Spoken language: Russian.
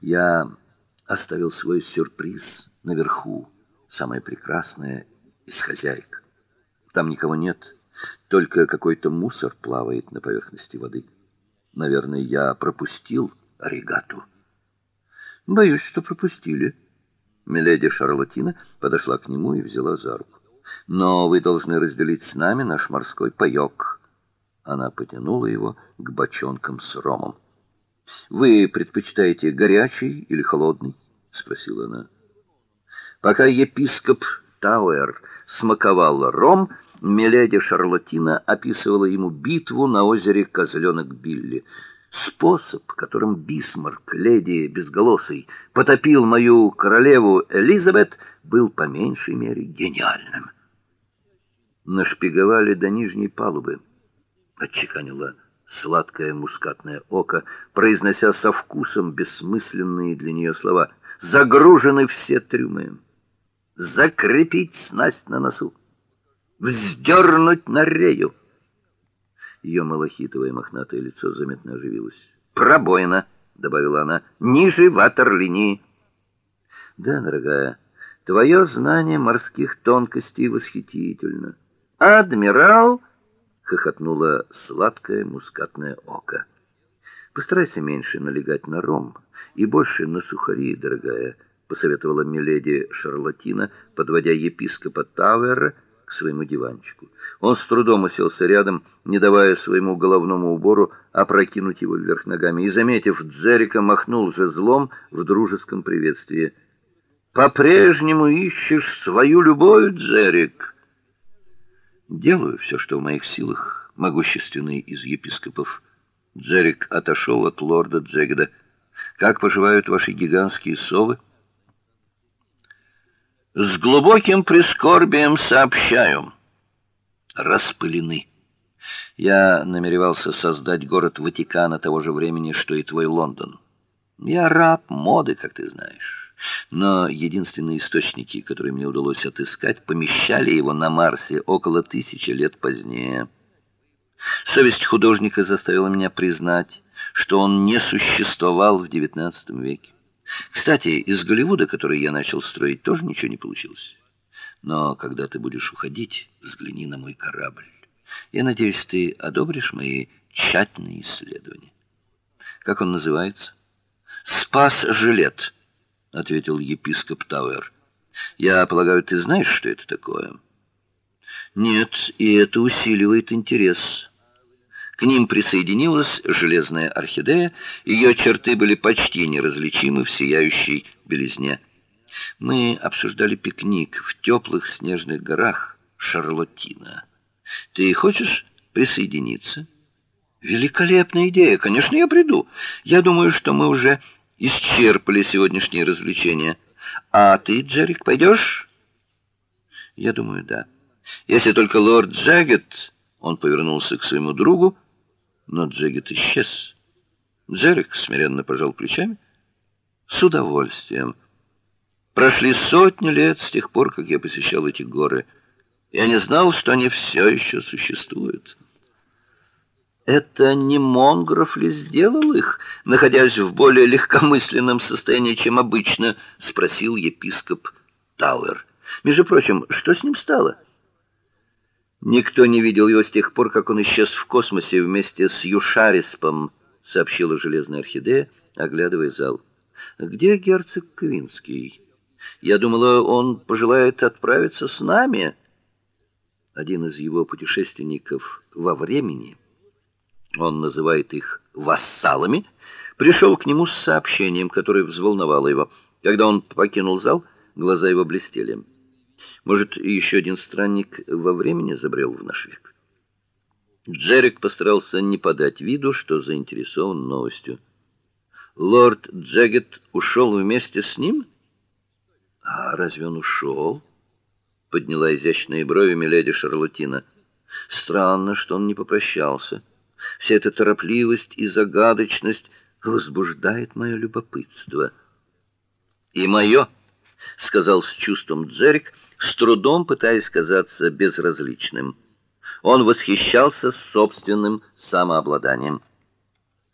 Я оставил свой сюрприз наверху, самое прекрасное из хозяек. Там никого нет, только какой-то мусор плавает на поверхности воды. Наверное, я пропустил регату. Боюсь, что пропустили. Миледи Шарлотина подошла к нему и взяла за руку. Но вы должны разделить с нами наш морской паёк. Она потянула его к бочонкам с ромом. Вы предпочитаете горячий или холодный? спросила она. Пока епископ Тауэр смаковал ром, миледи Шарлотина описывала ему битву на озере Козленок Билли. Способ, которым Бисмарк, леди безголосый, потопил мою королеву Элизабет, был по меньшей мере гениальным. Нашпиговали до нижней палубы, отчеканила сладкое мускатное око, произнося со вкусом бессмысленные для нее слова. Загружены все трюмы. Закрепить снасть на носу. Вздернуть на рею. Ее малахитовое мохнатое лицо заметно оживилось. Пробоина, добавила она, ниже ватерлинии. Да, дорогая, твое знание морских тонкостей восхитительно. Адмирал хохотнуло сладкое мускатное око. Постарайся меньше налегать на ром и больше на сухари, дорогая, посоветовала миледи Шарлатина, подводя епископа Тавера к своему диванчику. Он с трудом уселся рядом, не давая своему головному убору опрокинуть его вверх ногами, и заметив Джерика, махнул жезлом в дружеском приветствии. По-прежнему ищешь свою любовь, Джерик? Делаю все, что в моих силах, могущественный из епископов. Джерик отошел от лорда Джегеда. Как поживают ваши гигантские совы? С глубоким прискорбием сообщаю, распылены. Я намеревался создать город Ватикана того же времени, что и твой Лондон. Я раб моды, как ты знаешь но единственные источники, которые мне удалось отыскать, помещали его на Марсе около тысячи лет позднее. Совесть художника заставила меня признать, что он не существовал в XIX веке. Кстати, из Голливуда, который я начал строить, тоже ничего не получилось. Но когда ты будешь уходить, взгляни на мой корабль. Я надеюсь, ты одобришь мои тщательные исследования. Как он называется? Спас-жилет ответил епископ Тауэр. Я полагаю, ты знаешь, что это такое? Нет, и это усиливает интерес. К ним присоединилась железная орхидея, ее черты были почти неразличимы в сияющей белизне. Мы обсуждали пикник в теплых снежных горах Шарлоттина. Ты хочешь присоединиться? Великолепная идея. Конечно, я приду. Я думаю, что мы уже исчерпали сегодняшние развлечения. А ты, Джерик, пойдешь? Я думаю, да. Если только лорд Джаггет, он повернулся к своему другу, но Джаггет исчез. Джерик смиренно пожал плечами. С удовольствием. Прошли сотни лет с тех пор, как я посещал эти горы. Я не знал, что они все еще существуют. Это не Монгров ли сделал их, находясь в более легкомысленном состоянии, чем обычно, спросил епископ Тауэр. Между прочим, что с ним стало? Никто не видел его с тех пор, как он исчез в космосе вместе с Юшариспом, сообщила железная орхидея, оглядывая зал. Где герцог Квинский? Я думала, он пожелает отправиться с нами. Один из его путешественников во времени он называет их вассалами, пришел к нему с сообщением, которое взволновало его. Когда он покинул зал, глаза его блестели. Может, еще один странник во времени забрел в наш век. Джерик постарался не подать виду, что заинтересован новостью. Лорд Джегет ушел вместе с ним? А разве он ушел? подняла изящные брови миледи Шарлотина. Странно, что он не попрощался. Вся эта торопливость и загадочность возбуждает мое любопытство. И мое, сказал с чувством Джерик, с трудом пытаясь казаться безразличным. Он восхищался собственным самообладанием.